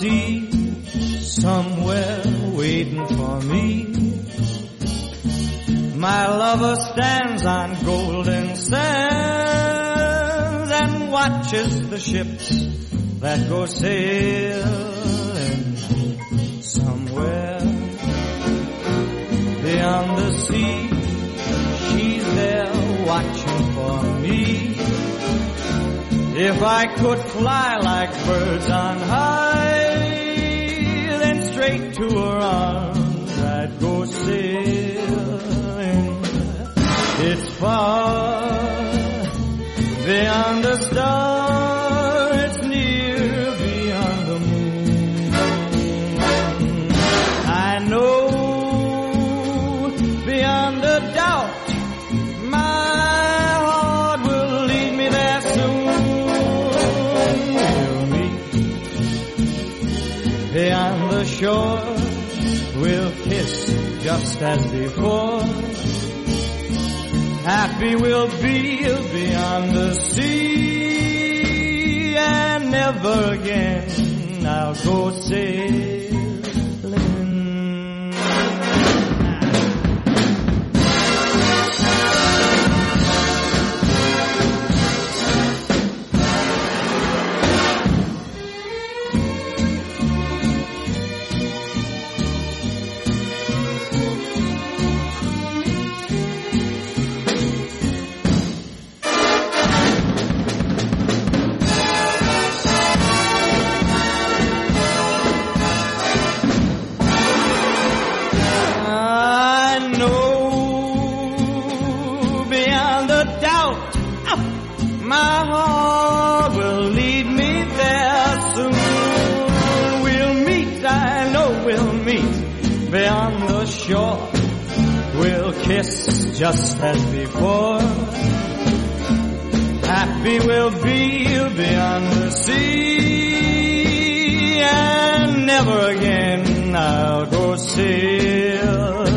sea somewhere waiting for me. My lover stands on golden sands and watches the ships that go sailing somewhere beyond the sea. She's there watching for me. If I could fly like birds on high, then straight to her arms I'd go sailing. It's far beyond the star, it's near beyond the moon. I know the shore, we'll kiss just as before. Happy we'll be beyond the sea, and never again I'll go sailing. My heart will lead me there soon. We'll meet, I know we'll meet beyond the shore. We'll kiss just as before. Happy we'll be beyond the sea, and never again I'll go sailing.